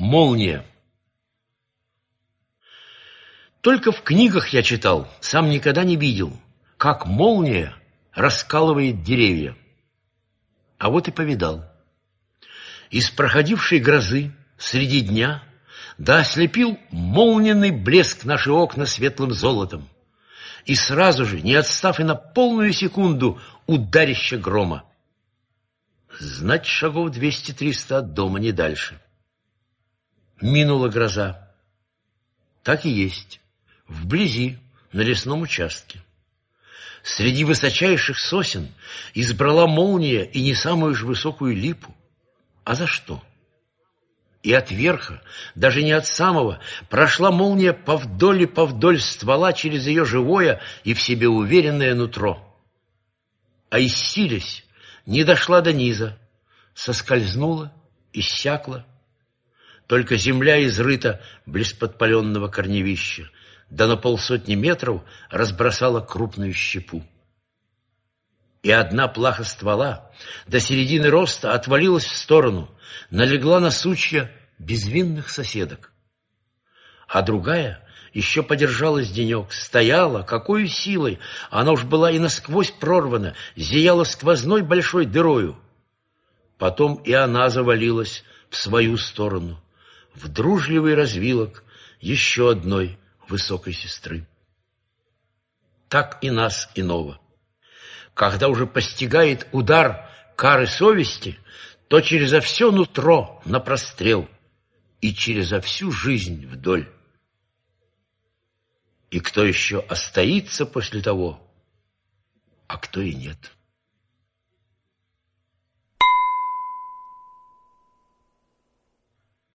Молния. Только в книгах я читал, сам никогда не видел, как молния раскалывает деревья. А вот и повидал. Из проходившей грозы среди дня да ослепил молниенный блеск наши окна светлым золотом. И сразу же, не отстав и на полную секунду, ударище грома. Знать шагов двести-триста от дома, не дальше. Минула гроза. Так и есть. Вблизи, на лесном участке. Среди высочайших сосен избрала молния и не самую же высокую липу. А за что? И от верха, даже не от самого, прошла молния повдоль и повдоль ствола через ее живое и в себе уверенное нутро. А иссилясь, не дошла до низа, соскользнула, иссякла. Только земля изрыта близ подпаленного корневища, да на полсотни метров разбросала крупную щепу. И одна плаха ствола до середины роста отвалилась в сторону, налегла на сучья безвинных соседок. А другая еще подержалась денек, стояла, какой силой, она уж была и насквозь прорвана, зияла сквозной большой дырою. Потом и она завалилась в свою сторону, в дружливый развилок еще одной высокой сестры. Так и нас иного. Когда уже постигает удар кары совести, то через все нутро на прострел и через всю жизнь вдоль. И кто еще остается после того, а кто и нет.